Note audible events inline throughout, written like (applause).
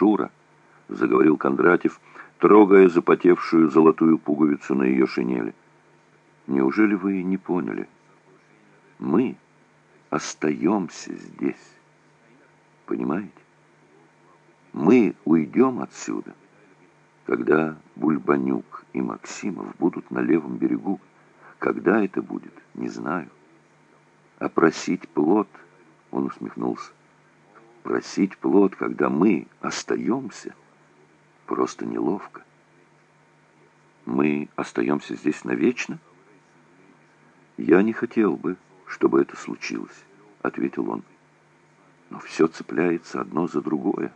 «Шура», — заговорил Кондратьев, трогая запотевшую золотую пуговицу на ее шинели. «Неужели вы не поняли? Мы остаемся здесь. Понимаете? Мы уйдем отсюда, когда Бульбанюк и Максимов будут на левом берегу. Когда это будет, не знаю. А просить плод, он усмехнулся, просить плод, когда мы остаемся, просто неловко. Мы остаемся здесь навечно? Я не хотел бы, чтобы это случилось, ответил он. Но все цепляется одно за другое.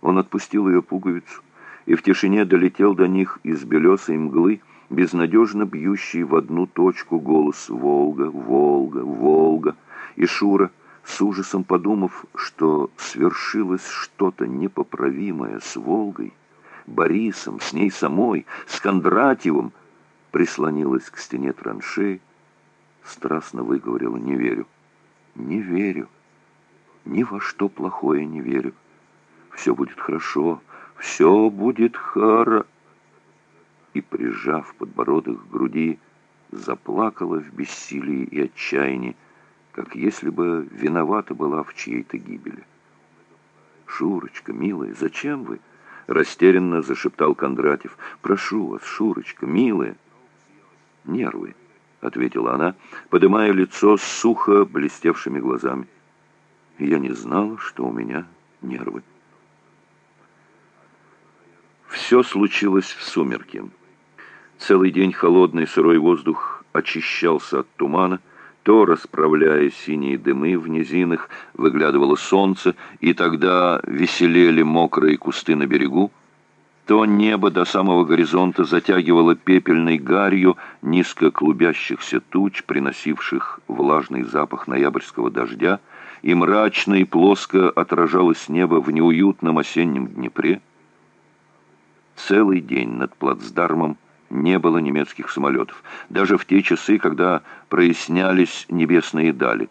Он отпустил ее пуговицу, и в тишине долетел до них из белесой мглы, безнадежно бьющий в одну точку голос «Волга, Волга, Волга». И Шура, с ужасом подумав, что свершилось что-то непоправимое с Волгой, Борисом, с ней самой, с Кондратьевым, прислонилась к стене траншеи, страстно выговорила «Не верю, не верю, ни во что плохое не верю» все будет хорошо, все будет хоро...» И, прижав подбородок к груди, заплакала в бессилии и отчаянии, как если бы виновата была в чьей-то гибели. «Шурочка, милая, зачем вы?» — растерянно зашептал Кондратьев. «Прошу вас, Шурочка, милая». «Нервы», — ответила она, поднимая лицо с сухо блестевшими глазами. «Я не знала, что у меня нервы». Все случилось в сумерки. Целый день холодный сырой воздух очищался от тумана, то, расправляя синие дымы в низинах, выглядывало солнце, и тогда веселели мокрые кусты на берегу, то небо до самого горизонта затягивало пепельной гарью низко клубящихся туч, приносивших влажный запах ноябрьского дождя, и мрачно и плоско отражалось небо в неуютном осеннем Днепре. Целый день над плацдармом не было немецких самолетов, даже в те часы, когда прояснялись небесные дали.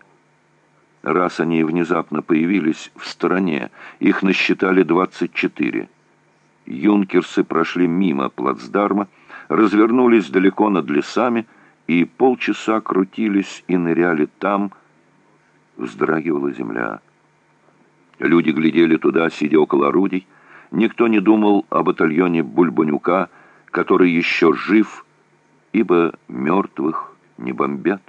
Раз они внезапно появились в стороне, их насчитали 24. Юнкерсы прошли мимо плацдарма, развернулись далеко над лесами и полчаса крутились и ныряли там, вздрагивала земля. Люди глядели туда, сидя около орудий, Никто не думал о батальоне Бульбанюка, который еще жив, ибо мертвых не бомбят.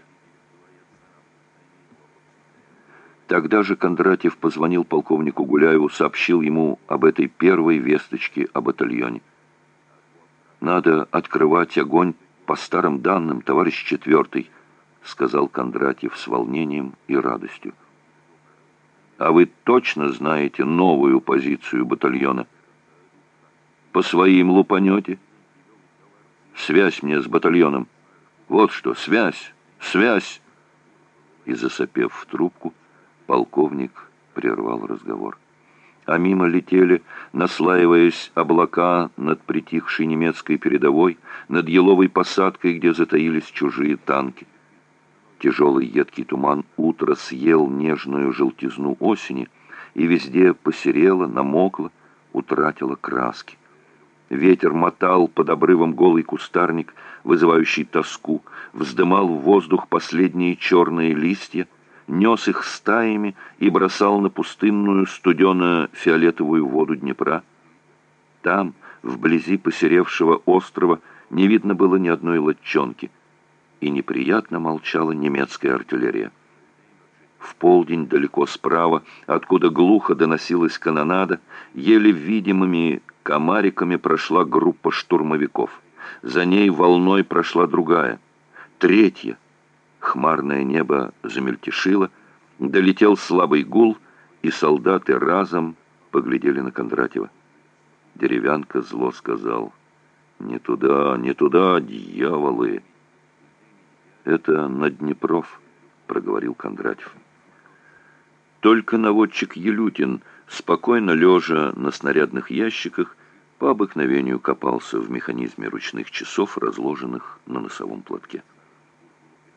Тогда же Кондратьев позвонил полковнику Гуляеву, сообщил ему об этой первой весточке о батальоне. «Надо открывать огонь по старым данным, товарищ четвертый», сказал Кондратьев с волнением и радостью. А вы точно знаете новую позицию батальона? По своим лупанете? Связь мне с батальоном. Вот что, связь, связь. И засопев в трубку, полковник прервал разговор. А мимо летели, наслаиваясь облака над притихшей немецкой передовой, над еловой посадкой, где затаились чужие танки. Тяжелый едкий туман утро съел нежную желтизну осени, и везде посерело, намокло, утратило краски. Ветер мотал под обрывом голый кустарник, вызывающий тоску, вздымал в воздух последние черные листья, нес их стаями и бросал на пустынную студено-фиолетовую воду Днепра. Там, вблизи посеревшего острова, не видно было ни одной лодчонки — и неприятно молчала немецкая артиллерия. В полдень далеко справа, откуда глухо доносилась канонада, еле видимыми комариками прошла группа штурмовиков. За ней волной прошла другая, третья. Хмарное небо замельтешило, долетел слабый гул, и солдаты разом поглядели на Кондратьева. Деревянка зло сказал, «Не туда, не туда, дьяволы!» «Это на Днепров», — проговорил Кондратьев. Только наводчик Елютин, спокойно лежа на снарядных ящиках, по обыкновению копался в механизме ручных часов, разложенных на носовом платке.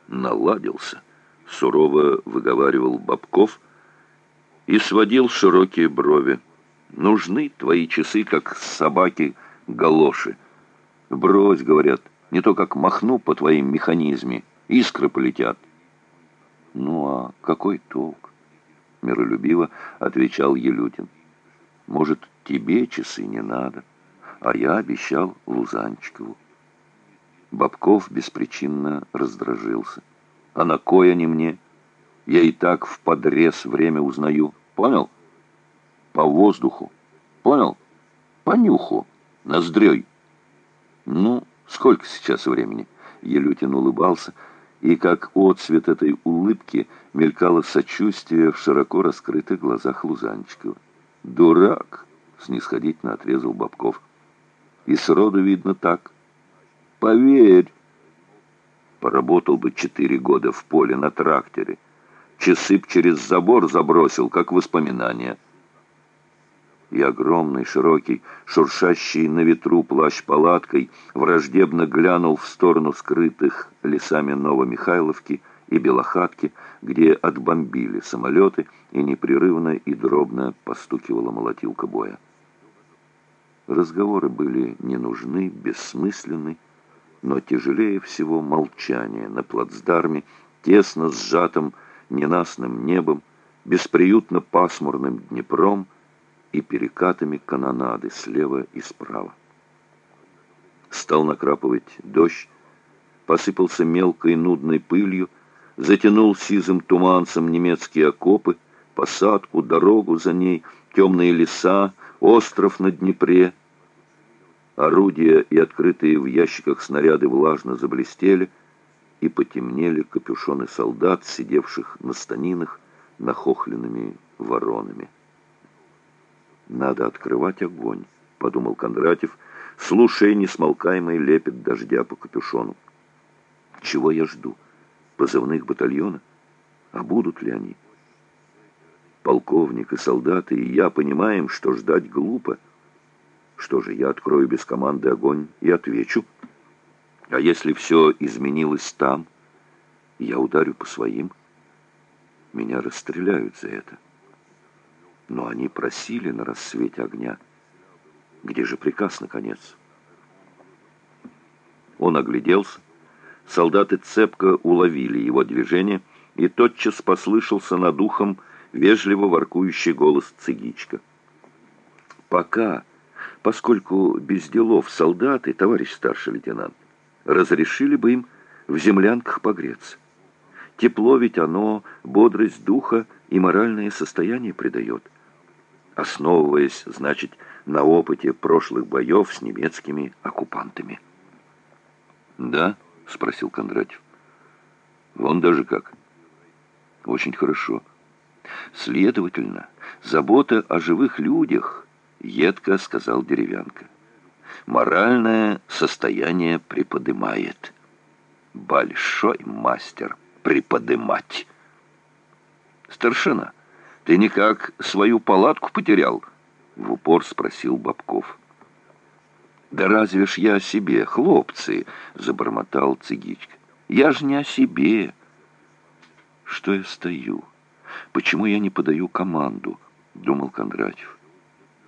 «Наладился», — сурово выговаривал Бабков и сводил широкие брови. Нужны твои часы, как собаки галоши. Брось, говорят, не то как махну по твоим механизме, искры полетят. Ну а какой толк? Миролюбиво отвечал Елютин. Может, тебе часы не надо, а я обещал Лузанчикову. Бабков беспричинно раздражился. А на кой они мне? Я и так в подрез время узнаю. Понял? По воздуху. Понял? По нюху. Ноздрёй. Ну, сколько сейчас времени? Елютин улыбался, и как отцвет этой улыбки мелькало сочувствие в широко раскрытых глазах Лузанчикова. «Дурак!» — снисходительно отрезал Бабков. «И сроду видно так. Поверь!» Поработал бы четыре года в поле на тракторе. Часы б через забор забросил, как воспоминания. И огромный, широкий, шуршащий на ветру плащ палаткой враждебно глянул в сторону скрытых лесами Новомихайловки и Белохатки, где отбомбили самолеты, и непрерывно и дробно постукивала молотилка боя. Разговоры были не нужны, бессмысленны, но тяжелее всего молчание на плацдарме, тесно сжатым ненастным небом, бесприютно пасмурным Днепром и перекатами канонады слева и справа. Стал накрапывать дождь, посыпался мелкой нудной пылью, затянул сизым туманцем немецкие окопы, посадку, дорогу за ней, темные леса, остров на Днепре. Орудия и открытые в ящиках снаряды влажно заблестели, и потемнели капюшоны солдат, сидевших на станинах, нахохленными воронами. «Надо открывать огонь», — подумал Кондратьев, слушая несмолкаемый лепет дождя по капюшону. «Чего я жду? Позывных батальона? А будут ли они?» Полковник и солдаты, и я понимаем, что ждать глупо. Что же, я открою без команды огонь и отвечу. А если все изменилось там, я ударю по своим. Меня расстреляют за это. Но они просили на рассвете огня. Где же приказ, наконец? Он огляделся. Солдаты цепко уловили его движение, и тотчас послышался над ухом вежливо воркующий голос цигичка. «Пока, поскольку без делов солдаты, товарищ старший лейтенант, разрешили бы им в землянках погреться. Тепло ведь оно, бодрость духа и моральное состояние придает, основываясь, значит, на опыте прошлых боев с немецкими оккупантами. «Да?» — спросил Кондратьев. «Вон даже как. Очень хорошо. Следовательно, забота о живых людях, — едко сказал Деревянка моральное состояние приподымает. Большой мастер приподымать. Старшина, ты никак свою палатку потерял? В упор спросил Бабков. «Да разве ж я о себе, хлопцы!» — забормотал Цигичка. «Я ж не о себе!» «Что я стою? Почему я не подаю команду?» — думал Кондратьев.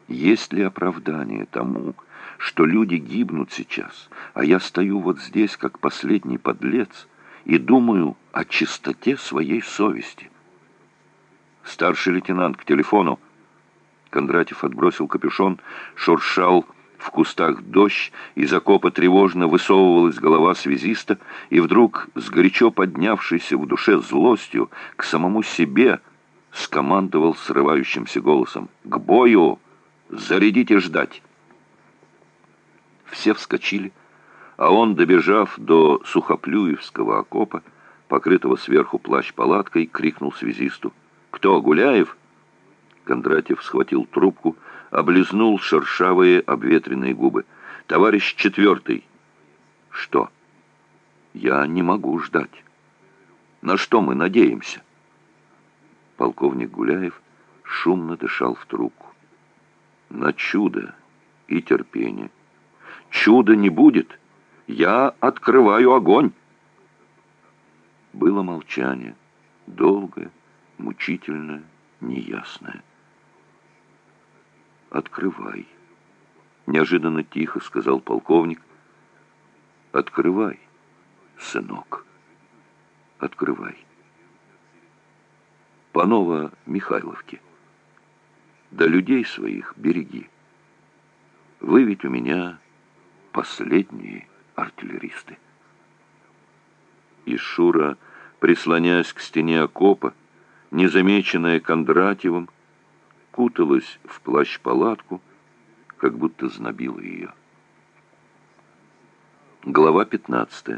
«Есть ли оправдание тому, что люди гибнут сейчас, а я стою вот здесь, как последний подлец, и думаю о чистоте своей совести. Старший лейтенант к телефону. Кондратьев отбросил капюшон, шуршал в кустах дождь, из окопа тревожно высовывалась голова связиста, и вдруг, с горячо поднявшейся в душе злостью, к самому себе скомандовал срывающимся голосом «К бою! Зарядите ждать!» Все вскочили, а он, добежав до Сухоплюевского окопа, покрытого сверху плащ-палаткой, крикнул связисту. «Кто, Гуляев?» Кондратьев схватил трубку, облизнул шершавые обветренные губы. «Товарищ четвертый!» «Что?» «Я не могу ждать. На что мы надеемся?» Полковник Гуляев шумно дышал в трубку. «На чудо и терпение» чуда не будет. Я открываю огонь. Было молчание, долгое, мучительное, неясное. «Открывай», — неожиданно тихо сказал полковник. «Открывай, сынок, открывай». Панова Михайловки. Да людей своих береги. Вы ведь у меня последние артиллеристы. И Шура, прислоняясь к стене окопа, незамеченная Кондратьевым, куталась в плащ-палатку, как будто знобила ее. Глава 15.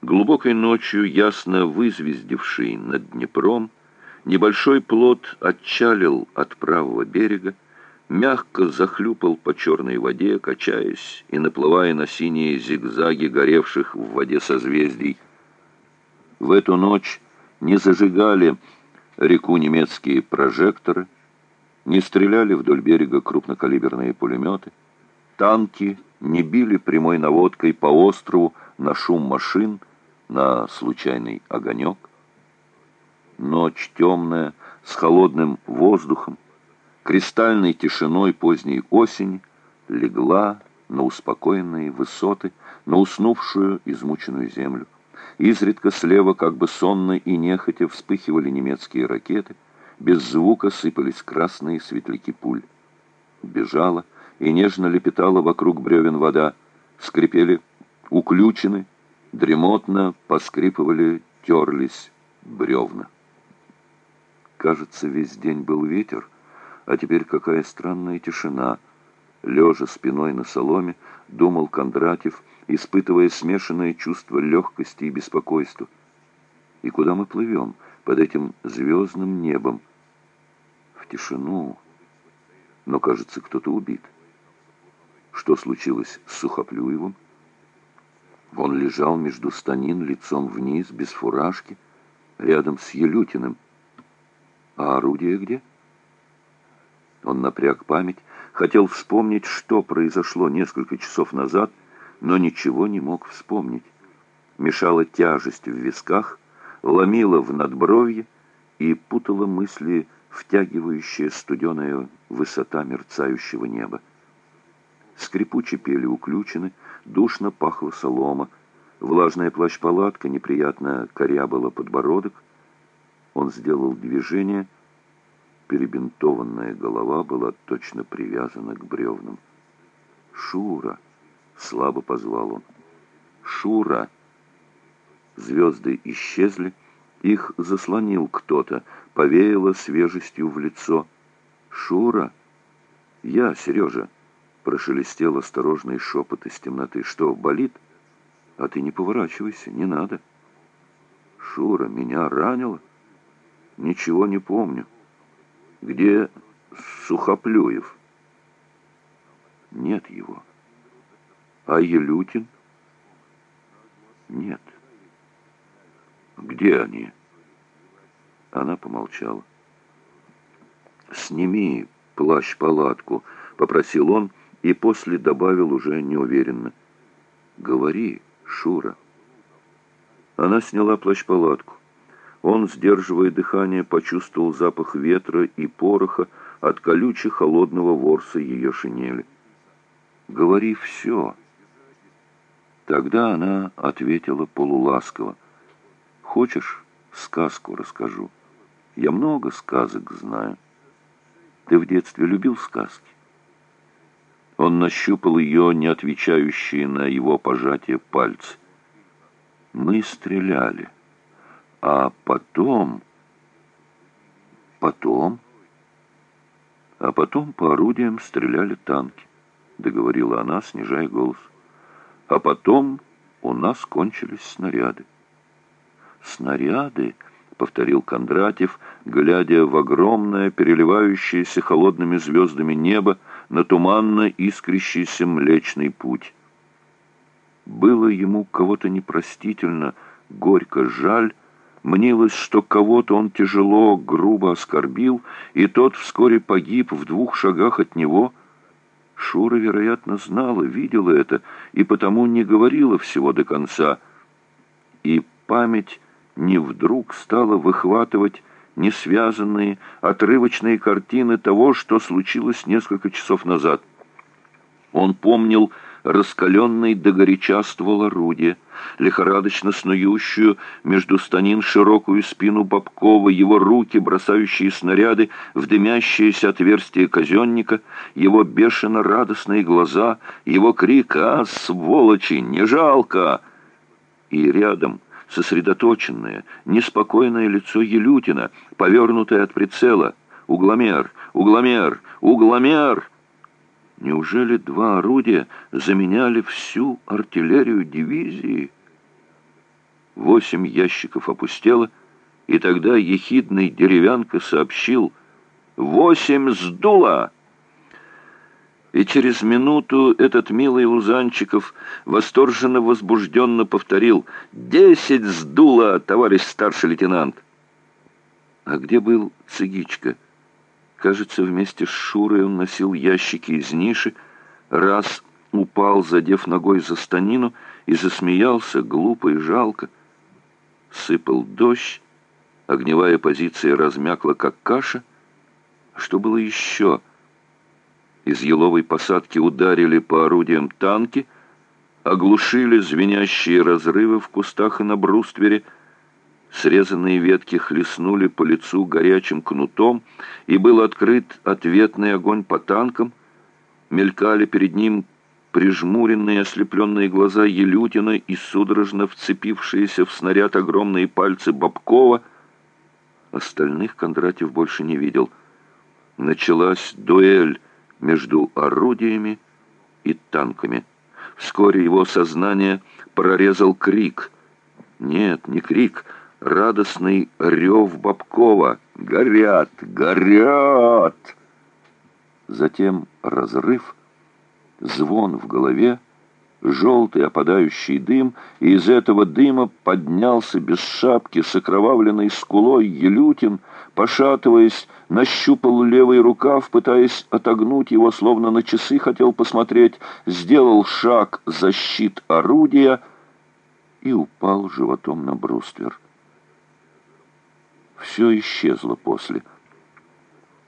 Глубокой ночью, ясно вызвездивший над Днепром, небольшой плот отчалил от правого берега, мягко захлюпал по черной воде, качаясь и наплывая на синие зигзаги горевших в воде созвездий. В эту ночь не зажигали реку немецкие прожекторы, не стреляли вдоль берега крупнокалиберные пулеметы, танки не били прямой наводкой по острову на шум машин, на случайный огонек. Ночь темная, с холодным воздухом, кристальной тишиной поздней осени легла на успокоенные высоты, на уснувшую измученную землю. Изредка слева, как бы сонно и нехотя, вспыхивали немецкие ракеты, без звука сыпались красные светляки пуль. Бежала и нежно лепетала вокруг бревен вода, скрипели уключены, дремотно поскрипывали, терлись бревна. Кажется, весь день был ветер, а теперь какая странная тишина. Лежа спиной на соломе, думал Кондратьев, испытывая смешанное чувство легкости и беспокойства. И куда мы плывем под этим звездным небом? В тишину. Но, кажется, кто-то убит. Что случилось с Сухоплюевым? Он лежал между станин лицом вниз, без фуражки, рядом с Елютиным. А орудие где? Он напряг память, хотел вспомнить, что произошло несколько часов назад, но ничего не мог вспомнить. Мешала тяжесть в висках, ломила в надбровье и путала мысли, втягивающая студеная высота мерцающего неба. Скрипуче пели уключены, душно пахло солома, влажная плащ-палатка неприятно корябала подбородок. Он сделал движение — перебинтованная голова была точно привязана к бревнам. «Шура!» — слабо позвал он. «Шура!» Звезды исчезли, их заслонил кто-то, повеяло свежестью в лицо. «Шура!» «Я, Сережа!» — прошелестел осторожный шепот из темноты. «Что, болит?» «А ты не поворачивайся, не надо». «Шура, меня ранило?» «Ничего не помню». Где Сухоплюев? Нет его. А Елютин? Нет. Где они? Она помолчала. «Сними плащ-палатку», — попросил он и после добавил уже неуверенно. «Говори, Шура». Она сняла плащ-палатку. Он, сдерживая дыхание, почувствовал запах ветра и пороха от колюче холодного ворса ее шинели. «Говори все». Тогда она ответила полуласково. «Хочешь, сказку расскажу? Я много сказок знаю. Ты в детстве любил сказки?» Он нащупал ее, не отвечающие на его пожатие пальцы. «Мы стреляли». А потом... Потом... А потом по орудиям стреляли танки, договорила она, снижая голос. А потом у нас кончились снаряды. Снаряды, повторил Кондратьев, глядя в огромное, переливающееся холодными звездами небо на туманно искрящийся Млечный Путь. Было ему кого-то непростительно, горько жаль, Мнилось, что кого-то он тяжело, грубо оскорбил, и тот вскоре погиб в двух шагах от него. Шура, вероятно, знала, видела это, и потому не говорила всего до конца. И память не вдруг стала выхватывать несвязанные, отрывочные картины того, что случилось несколько часов назад. Он помнил раскаленный до горяча ствол орудия, лихорадочно снующую между станин широкую спину Бабкова, его руки, бросающие снаряды в дымящееся отверстие казенника, его бешено радостные глаза, его крик «А, сволочи, не жалко!» И рядом сосредоточенное, неспокойное лицо Елютина, повернутое от прицела. «Угломер! Угломер! Угломер!» Неужели два орудия заменяли всю артиллерию дивизии? Восемь ящиков опустело, и тогда ехидный деревянка сообщил «Восемь сдуло!» И через минуту этот милый Лузанчиков восторженно возбужденно повторил «Десять сдуло, товарищ старший лейтенант!» А где был Цыгичка? Кажется, вместе с Шурой он носил ящики из ниши, раз упал, задев ногой за станину, и засмеялся глупо и жалко. Сыпал дождь, огневая позиция размякла, как каша. Что было еще? Из еловой посадки ударили по орудиям танки, оглушили звенящие разрывы в кустах и на бруствере, Срезанные ветки хлестнули по лицу горячим кнутом, и был открыт ответный огонь по танкам. Мелькали перед ним прижмуренные ослепленные глаза Елютина и судорожно вцепившиеся в снаряд огромные пальцы Бабкова. Остальных Кондратьев больше не видел. Началась дуэль между орудиями и танками. Вскоре его сознание прорезал крик. Нет, не крик, радостный рев Бабкова. «Горят! Горят!» Затем разрыв, звон в голове, желтый опадающий дым, и из этого дыма поднялся без шапки с окровавленной скулой Елютин, пошатываясь, нащупал левый рукав, пытаясь отогнуть его, словно на часы хотел посмотреть, сделал шаг за щит орудия и упал животом на бруствер все исчезло после.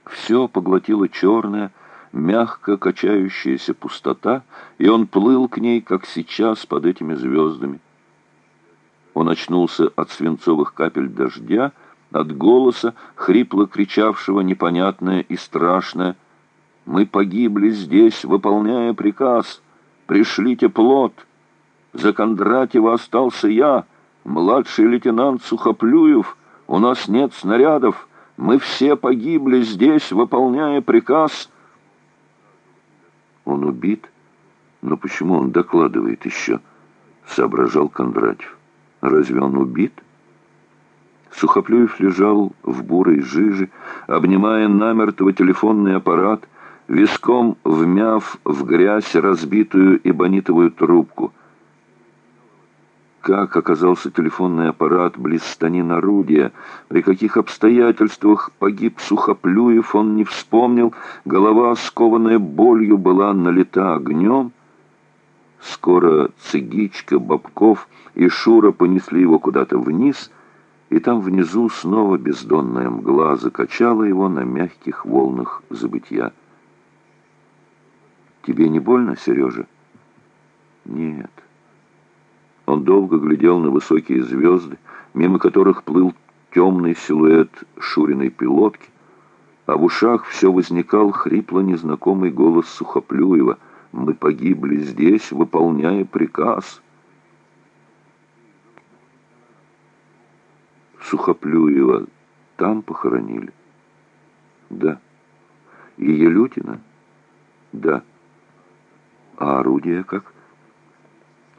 Все поглотила черная, мягко качающаяся пустота, и он плыл к ней, как сейчас, под этими звездами. Он очнулся от свинцовых капель дождя, от голоса, хрипло кричавшего непонятное и страшное. «Мы погибли здесь, выполняя приказ. Пришлите плод. За Кондратьева остался я, младший лейтенант Сухоплюев». У нас нет снарядов. Мы все погибли здесь, выполняя приказ. Он убит? Но почему он докладывает еще? Соображал Кондратьев. Разве он убит? Сухоплюев лежал в бурой жиже, обнимая намертво телефонный аппарат, виском вмяв в грязь разбитую эбонитовую трубку — как оказался телефонный аппарат близ станин орудия, при каких обстоятельствах погиб Сухоплюев, он не вспомнил, голова, скованная болью, была налита огнем. Скоро Цыгичка, Бабков и Шура понесли его куда-то вниз, и там внизу снова бездонная мгла закачала его на мягких волнах забытья. «Тебе не больно, Сережа?» «Нет». Он долго глядел на высокие звезды, мимо которых плыл темный силуэт Шуриной пилотки, а в ушах все возникал хрипло незнакомый голос Сухоплюева «Мы погибли здесь, выполняя приказ». Сухоплюева там похоронили? Да. И Елютина? Да. А орудие как?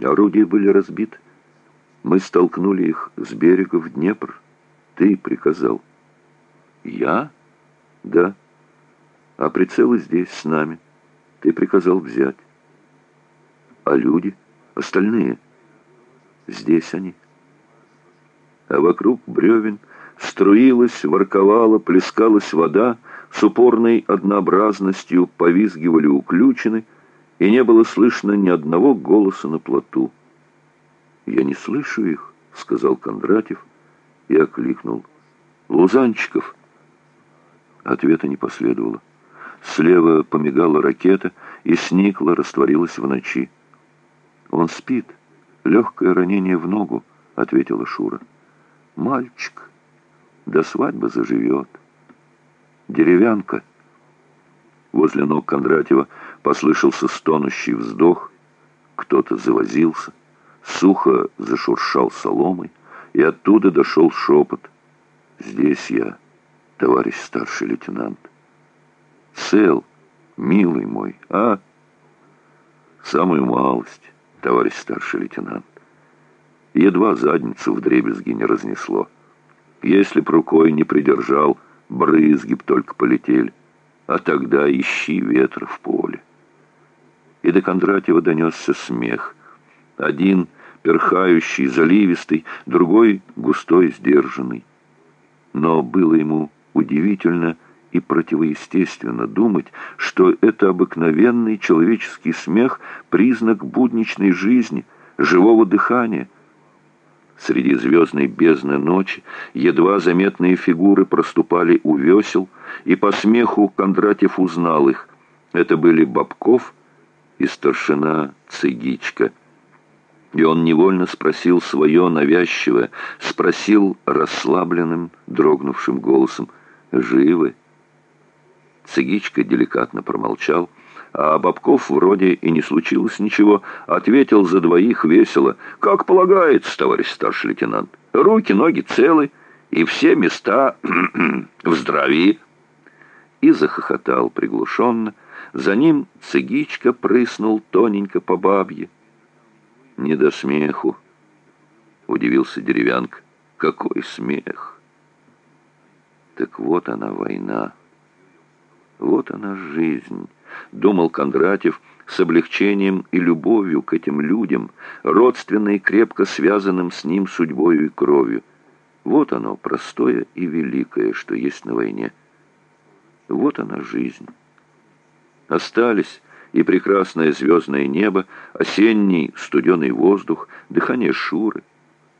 Орудия были разбиты. Мы столкнули их с берега в Днепр. Ты приказал. Я? Да. А прицелы здесь, с нами. Ты приказал взять. А люди? Остальные? Здесь они. А вокруг бревен струилась, ворковала, плескалась вода, с упорной однообразностью повизгивали уключены — и не было слышно ни одного голоса на плоту. «Я не слышу их», — сказал Кондратьев и окликнул. Лузанчиков?» Ответа не последовало. Слева помигала ракета и сникла, растворилась в ночи. «Он спит. Легкое ранение в ногу», — ответила Шура. «Мальчик. До свадьбы заживет. Деревянка». Возле ног Кондратьева послышался стонущий вздох. Кто-то завозился. Сухо зашуршал соломой, и оттуда дошел шепот. «Здесь я, товарищ старший лейтенант». «Цел, милый мой, а?» «Самую малость, товарищ старший лейтенант. Едва задницу в дребезги не разнесло. Если б рукой не придержал, брызги б только полетели. А тогда ищи ветра в поле». И до Кондратьева донесся смех. Один перхающий, заливистый, другой густой, сдержанный. Но было ему удивительно и противоестественно думать, что это обыкновенный человеческий смех – признак будничной жизни, живого дыхания. Среди звездной бездны ночи едва заметные фигуры проступали у весел, и по смеху Кондратьев узнал их. Это были Бабков и старшина Цыгичка. И он невольно спросил свое навязчивое, спросил расслабленным, дрогнувшим голосом «Живы?» Цыгичка деликатно промолчал, а Бабков вроде и не случилось ничего, ответил за двоих весело. «Как полагается, товарищ старший лейтенант, руки, ноги целы, и все места (clears throat) в здравии». И захохотал приглушенно. За ним Цыгичка прыснул тоненько по бабье. «Не до смеху», — удивился деревянка. «Какой смех!» Так вот она, война. Вот она жизнь, думал Кондратьев с облегчением и любовью к этим людям, родственно и крепко связанным с ним судьбою и кровью. Вот оно, простое и великое, что есть на войне. Вот она жизнь. Остались и прекрасное звездное небо, осенний студеный воздух, дыхание Шуры,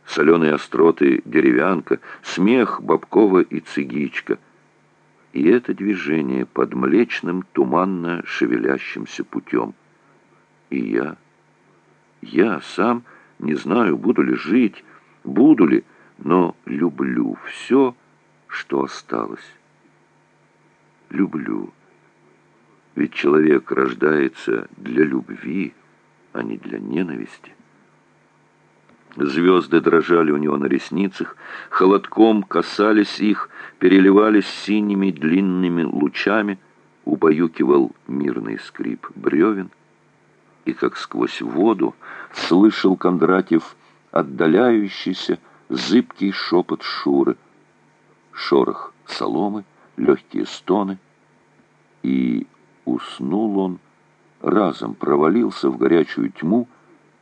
соленые остроты деревянка, смех Бабкова и Цигичка — и это движение под млечным, туманно шевелящимся путем. И я, я сам не знаю, буду ли жить, буду ли, но люблю все, что осталось. Люблю. Ведь человек рождается для любви, а не для ненависти. Звезды дрожали у него на ресницах, холодком касались их, переливались синими длинными лучами, убаюкивал мирный скрип бревен, и как сквозь воду слышал Кондратьев отдаляющийся зыбкий шепот Шуры, шорох соломы, легкие стоны, и уснул он, разом провалился в горячую тьму,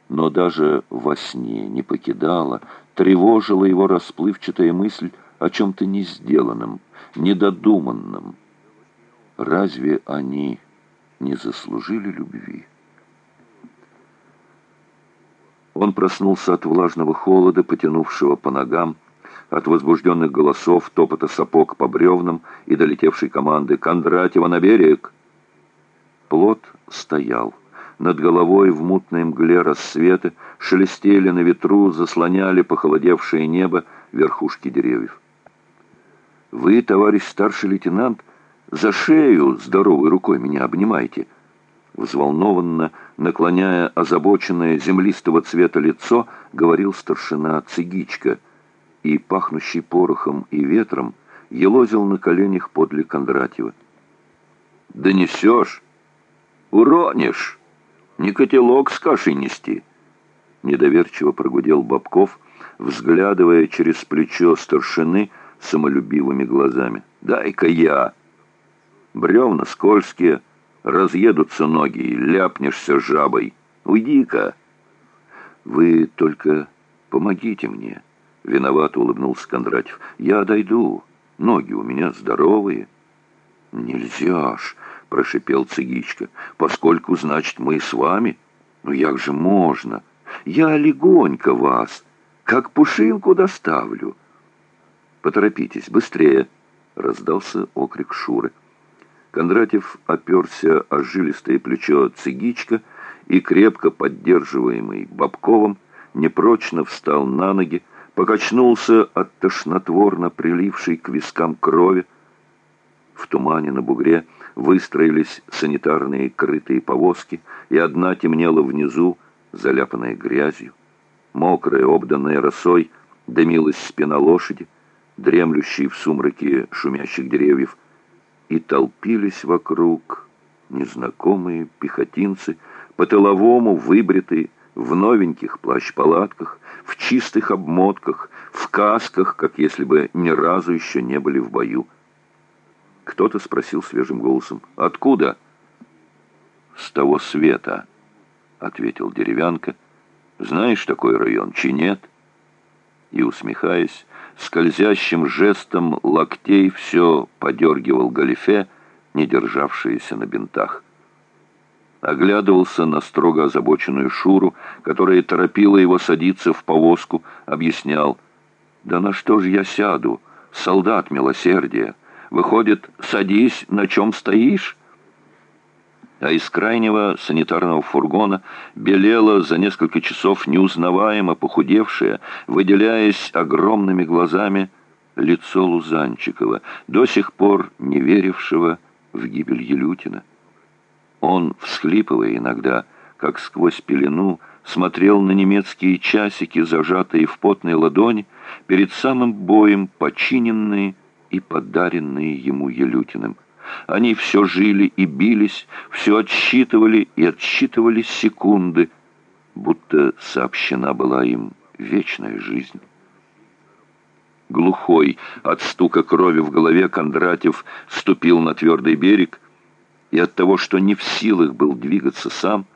но даже во сне не покидала, тревожила его расплывчатая мысль о чем-то не сделанном, недодуманном. Разве они не заслужили любви? Он проснулся от влажного холода, потянувшего по ногам, от возбужденных голосов, топота сапог по бревнам и долетевшей команды «Кондратьева на берег!». Плот стоял. Над головой в мутной мгле рассветы шелестели на ветру, заслоняли похолодевшее небо верхушки деревьев. «Вы, товарищ старший лейтенант, за шею здоровой рукой меня обнимайте!» Взволнованно, наклоняя озабоченное землистого цвета лицо, говорил старшина Цигичка, и, пахнущий порохом и ветром, елозил на коленях подле Кондратьева. «Да несешь! Уронишь!» Не котелок с кашей нести. Недоверчиво прогудел Бобков, взглядывая через плечо старшины самолюбивыми глазами. «Дай-ка я!» Бревна скользкие, разъедутся ноги, и ляпнешься жабой. Уйди-ка!» «Вы только помогите мне!» Виновато улыбнулся Кондратьев. «Я дойду. Ноги у меня здоровые». «Нельзя ж!» Прошипел Цыгичка. «Поскольку, значит, мы с вами? Ну, як же можно? Я легонько вас, как пушинку доставлю». Поторопитесь, быстрее!» — раздался окрик Шуры. Кондратьев оперся о жилистое плечо цигичка и, крепко поддерживаемый Бабковым, непрочно встал на ноги, покачнулся от тошнотворно прилившей к вискам крови. В тумане на бугре выстроились санитарные крытые повозки, и одна темнела внизу, заляпанная грязью. Мокрая, обданная росой, дымилась спина лошади, дремлющей в сумраке шумящих деревьев, и толпились вокруг незнакомые пехотинцы, по-тыловому выбритые, в новеньких плащ-палатках, в чистых обмотках, в касках, как если бы ни разу еще не были в бою. Кто-то спросил свежим голосом, «Откуда?» «С того света», — ответил деревянка. «Знаешь такой район, чи нет?» И, усмехаясь, скользящим жестом локтей все подергивал галифе, не державшиеся на бинтах. Оглядывался на строго озабоченную Шуру, которая торопила его садиться в повозку, объяснял, «Да на что же я сяду, солдат милосердия? Выходит, садись, на чем стоишь?» а из крайнего санитарного фургона белела за несколько часов неузнаваемо похудевшее, выделяясь огромными глазами, лицо Лузанчикова, до сих пор не верившего в гибель Елютина. Он, всхлипывая иногда, как сквозь пелену, смотрел на немецкие часики, зажатые в потной ладони, перед самым боем починенные и подаренные ему Елютиным. Они все жили и бились, все отсчитывали и отсчитывали секунды, будто сообщена была им вечная жизнь. Глухой от стука крови в голове Кондратьев ступил на твердый берег, и от того, что не в силах был двигаться сам,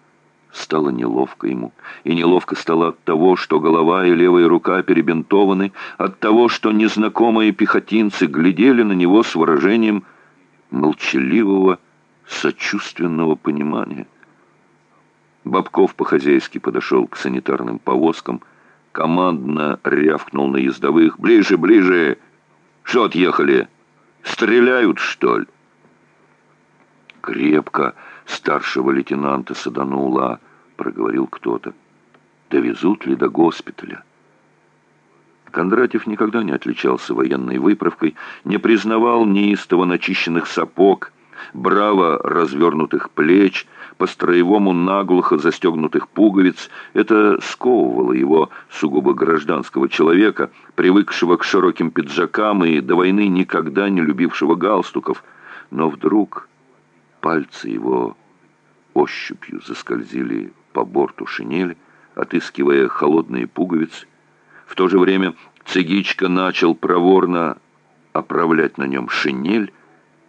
стало неловко ему. И неловко стало от того, что голова и левая рука перебинтованы, от того, что незнакомые пехотинцы глядели на него с выражением «вы» молчаливого, сочувственного понимания. Бабков по-хозяйски подошел к санитарным повозкам, командно рявкнул на ездовых. «Ближе, ближе! Что отъехали? Стреляют, что ли?» «Крепко старшего лейтенанта саданула», — проговорил кто-то. «Довезут ли до госпиталя?» Кондратьев никогда не отличался военной выправкой, не признавал неистово начищенных сапог, браво развернутых плеч, по-строевому наглухо застегнутых пуговиц. Это сковывало его, сугубо гражданского человека, привыкшего к широким пиджакам и до войны никогда не любившего галстуков. Но вдруг пальцы его ощупью заскользили по борту шинели, отыскивая холодные пуговицы, в то же время Цигичка начал проворно оправлять на нем шинель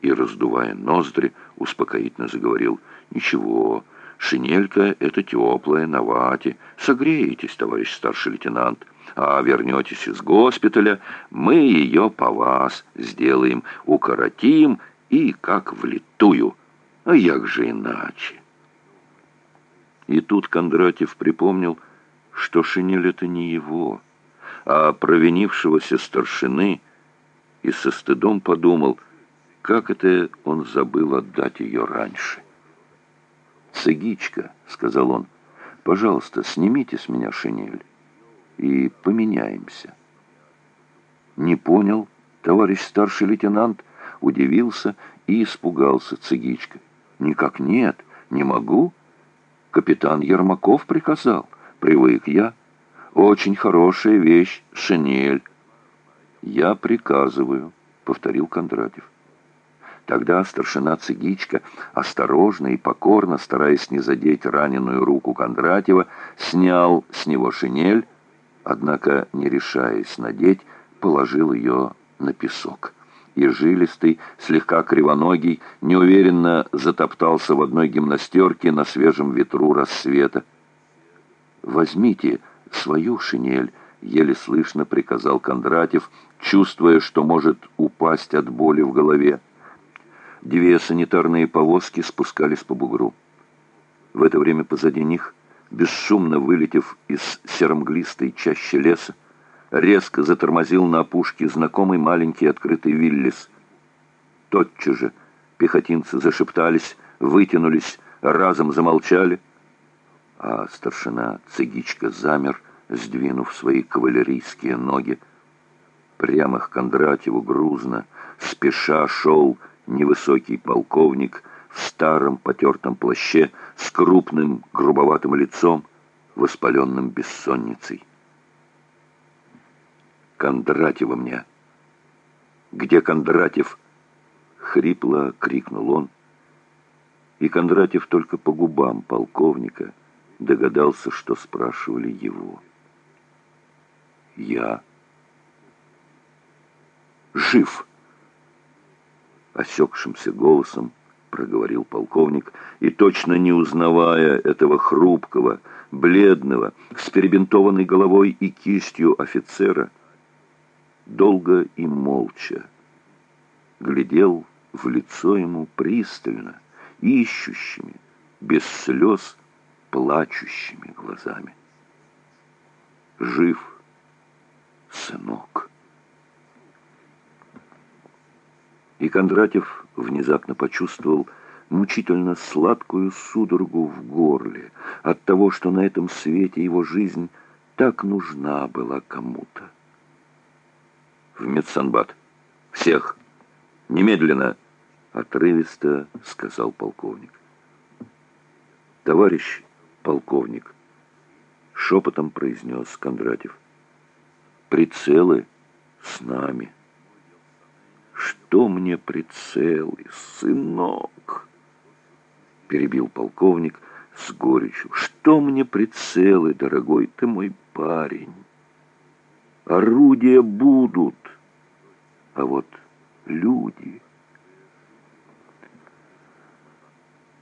и, раздувая ноздри, успокоительно заговорил. «Ничего, шинелька — это теплая, на вате. Согреетесь, товарищ старший лейтенант. А вернетесь из госпиталя, мы ее по вас сделаем, укоротим и как влитую. А як же иначе?» И тут Кондратьев припомнил, что шинель — это не его, — а провинившегося старшины, и со стыдом подумал, как это он забыл отдать ее раньше. «Цыгичка», — сказал он, — «пожалуйста, снимите с меня шинель и поменяемся». «Не понял, товарищ старший лейтенант», — удивился и испугался Цыгичка. «Никак нет, не могу. Капитан Ермаков приказал, привык я». Очень хорошая вещь, шинель. Я приказываю, повторил Кондратьев. Тогда старшина Цигичка, осторожно и покорно, стараясь не задеть раненую руку Кондратьева, снял с него шинель, однако, не решаясь надеть, положил ее на песок. И жилистый, слегка кривоногий, неуверенно затоптался в одной гимнастерке на свежем ветру рассвета. «Возьмите», свою шинель, еле слышно приказал Кондратьев, чувствуя, что может упасть от боли в голове. Две санитарные повозки спускались по бугру. В это время позади них, бесшумно вылетев из серомглистой чащи леса, резко затормозил на опушке знакомый маленький открытый Виллис. Тотчас же пехотинцы зашептались, вытянулись, разом замолчали, а старшина Цигичка замер, сдвинув свои кавалерийские ноги. Прямо к Кондратьеву грузно, спеша шел невысокий полковник в старом потертом плаще с крупным грубоватым лицом, воспаленным бессонницей. Кондратьева мне! Где Кондратьев?» Хрипло крикнул он. И Кондратьев только по губам полковника догадался, что спрашивали его. «Я жив!» Осекшимся голосом проговорил полковник, и, точно не узнавая этого хрупкого, бледного, с перебинтованной головой и кистью офицера, долго и молча глядел в лицо ему пристально, ищущими, без слез, плачущими глазами. Жив, сынок. И Кондратьев внезапно почувствовал мучительно сладкую судорогу в горле от того, что на этом свете его жизнь так нужна была кому-то в медсанбат. Всех! Немедленно!» — отрывисто сказал полковник. «Товарищ полковник!» — шепотом произнес Кондратьев. «Прицелы с нами!» «Что мне прицелы, сынок?» — перебил полковник с горечью. «Что мне прицелы, дорогой ты мой парень?» Орудия будут, а вот люди...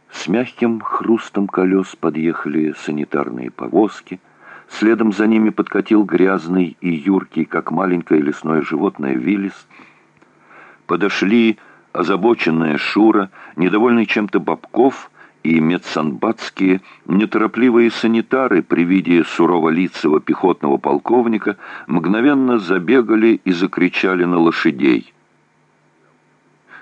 С мягким хрустом колес подъехали санитарные повозки. Следом за ними подкатил грязный и юркий, как маленькое лесное животное, Виллис. Подошли озабоченная Шура, недовольный чем-то Бобков — и медсанбатские неторопливые санитары при виде сурово-лицего пехотного полковника мгновенно забегали и закричали на лошадей.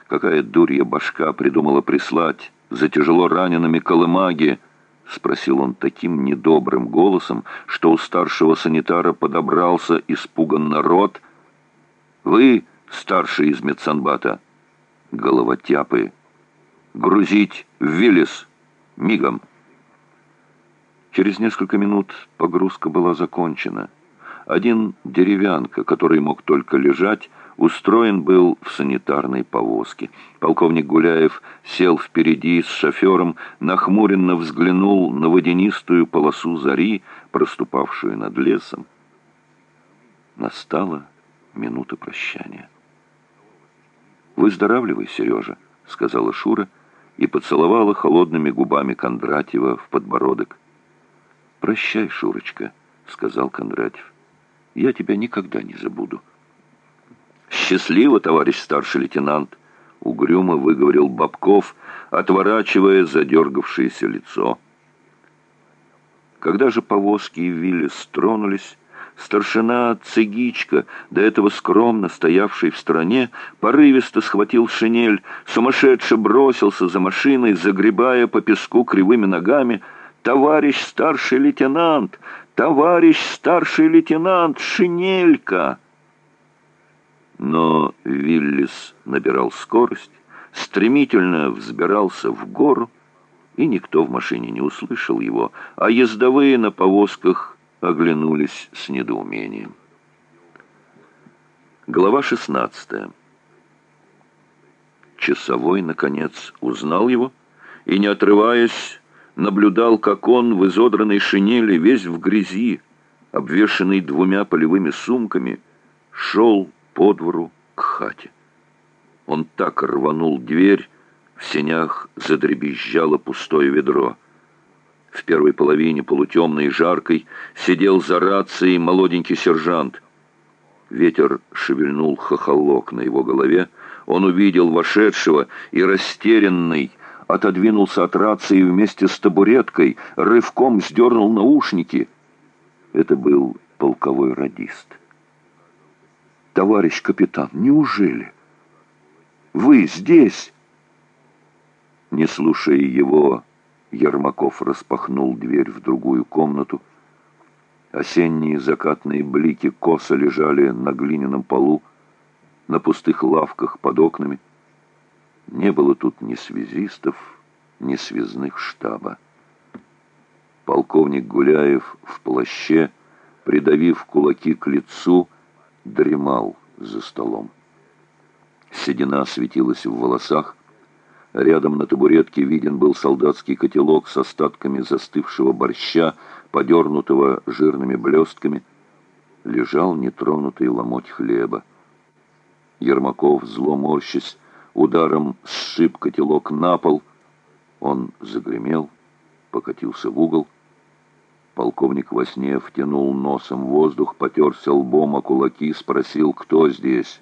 «Какая дурья башка придумала прислать за тяжело ранеными колымаги?» — спросил он таким недобрым голосом, что у старшего санитара подобрался испуган народ. «Вы, старший из медсанбата, головотяпы, грузить в Виллис!» Мигом. Через несколько минут погрузка была закончена. Один деревянка, который мог только лежать, устроен был в санитарной повозке. Полковник Гуляев сел впереди с шофером, нахмуренно взглянул на водянистую полосу зари, проступавшую над лесом. Настала минута прощания. «Выздоравливай, Сережа», — сказала Шура, — и поцеловала холодными губами Кондратьева в подбородок. «Прощай, Шурочка», — сказал Кондратьев. «Я тебя никогда не забуду». «Счастливо, товарищ старший лейтенант», — угрюмо выговорил Бабков, отворачивая задергавшееся лицо. Когда же повозки и Вилли стронулись, Старшина Цегичка, до этого скромно стоявший в стороне, порывисто схватил шинель, сумасшедше бросился за машиной, загребая по песку кривыми ногами. «Товарищ старший лейтенант! Товарищ старший лейтенант! Шинелька!» Но Виллис набирал скорость, стремительно взбирался в гору, и никто в машине не услышал его, а ездовые на повозках оглянулись с недоумением. Глава 16. Часовой, наконец, узнал его и, не отрываясь, наблюдал, как он в изодранной шинели, весь в грязи, обвешанный двумя полевыми сумками, шел по двору к хате. Он так рванул дверь, в сенях задребезжало пустое ведро — в первой половине, полутемной и жаркой, сидел за рацией молоденький сержант. Ветер шевельнул хохолок на его голове. Он увидел вошедшего и, растерянный, отодвинулся от рации вместе с табуреткой, рывком сдернул наушники. Это был полковой радист. товарищ капитан, неужели? Вы здесь?» Не слушая его, Ермаков распахнул дверь в другую комнату. Осенние закатные блики косо лежали на глиняном полу, на пустых лавках под окнами. Не было тут ни связистов, ни связных штаба. Полковник Гуляев в плаще, придавив кулаки к лицу, дремал за столом. Седина светилась в волосах, Рядом на табуретке виден был солдатский котелок с остатками застывшего борща, подернутого жирными блестками. Лежал нетронутый ломоть хлеба. Ермаков, зло морщась, ударом сшиб котелок на пол. Он загремел, покатился в угол. Полковник во сне втянул носом воздух, потерся лбом о кулаки, спросил, кто здесь,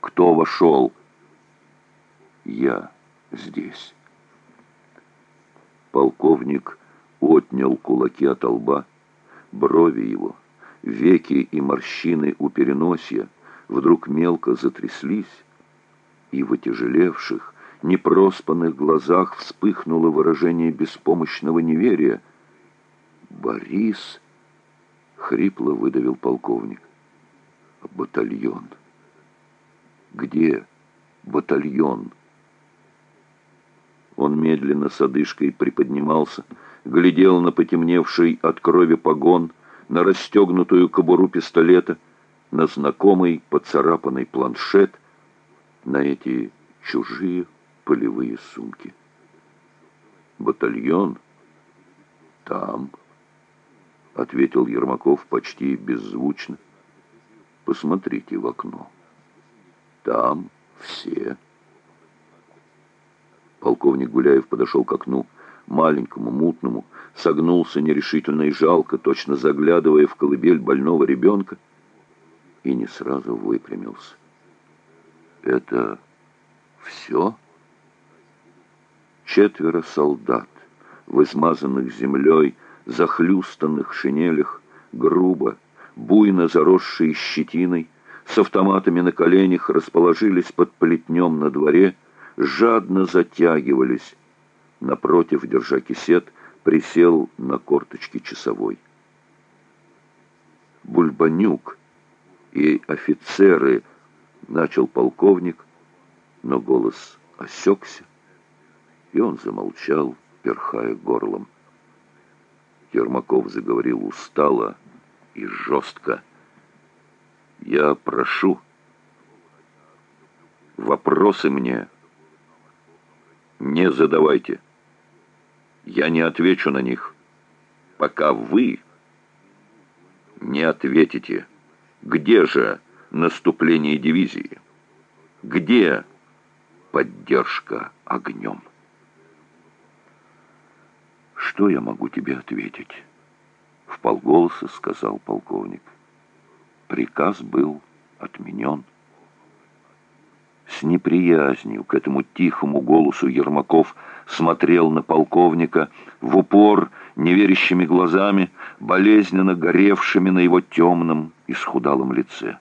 кто вошел. «Я» здесь. Полковник отнял кулаки от лба, брови его, веки и морщины у переносия вдруг мелко затряслись, и в отяжелевших, непроспанных глазах вспыхнуло выражение беспомощного неверия. «Борис!» — хрипло выдавил полковник. «Батальон!» «Где батальон?» Он медленно с одышкой приподнимался, глядел на потемневший от крови погон, на расстегнутую кобуру пистолета, на знакомый поцарапанный планшет, на эти чужие полевые сумки. «Батальон? Там», — ответил Ермаков почти беззвучно. «Посмотрите в окно. Там все». Полковник Гуляев подошел к окну, маленькому, мутному, согнулся нерешительно и жалко, точно заглядывая в колыбель больного ребенка, и не сразу выпрямился. «Это все?» Четверо солдат в измазанных землей, захлюстанных шинелях, грубо, буйно заросшие щетиной, с автоматами на коленях расположились под плетнем на дворе, жадно затягивались. Напротив, держа кисет, присел на корточки часовой. Бульбанюк и офицеры, начал полковник, но голос осекся, и он замолчал, перхая горлом. Ермаков заговорил устало и жестко. «Я прошу, вопросы мне не задавайте. Я не отвечу на них, пока вы не ответите. Где же наступление дивизии? Где поддержка огнем? Что я могу тебе ответить? В полголоса сказал полковник. Приказ был отменен. С неприязнью к этому тихому голосу Ермаков смотрел на полковника в упор неверящими глазами, болезненно горевшими на его темном и схудалом лице.